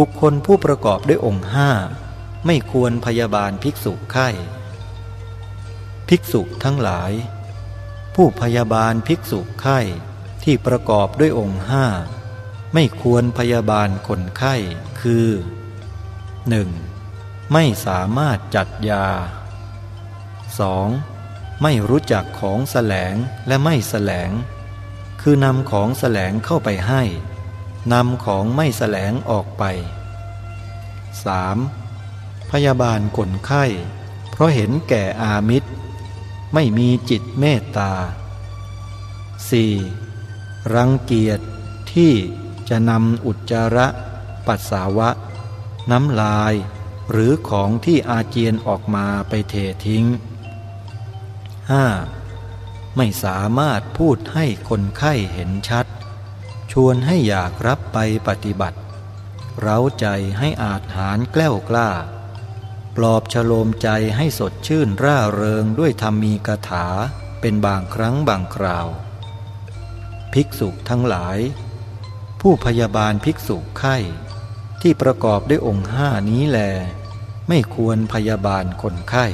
บุคคลผู้ประกอบด้วยองค์ห้าไม่ควรพยาบาลภิกษุไข้ ภิกษุทั้งหลาย ผู้พยาบาลภิกษุไข้ที่ประกอบด้วยองค์ห้าไม่ควรพยาบาลคนไข้คือ 1. ไม่สามารถจัดยา 2. ไม่รู้จักของแสลงและไม่แสลง คือนำของแสลงเข้าไปให้ นำของไม่แสลงออกไป 3. พยาบาลคนไข้ เพราะเห็นแก่อามิตร ไม่มีจิตเมตตา 4. รังเกียจที่จะนำอุจจาระ ปัสสาวะ น้ำลาย หรือของที่อาเจียนออกมาไปเททิ้ง 5. ไม่สามารถพูดให้คนไข้เห็นชัด ชวนให้อยากรับไปปฏิบัติ เร้าใจให้อาจหารแกล้วกล้า ปลอบฉโลมใจให้สดชื่นร่าเริงด้วยธรรมีกถาเป็นบางครั้งบางคราว ภิกษุทั้งหลาย ผู้พยาบาลภิกษุไข้ ที่ประกอบด้วยองค์ห้านี้แล ไม่ควรพยาบาลคนไข้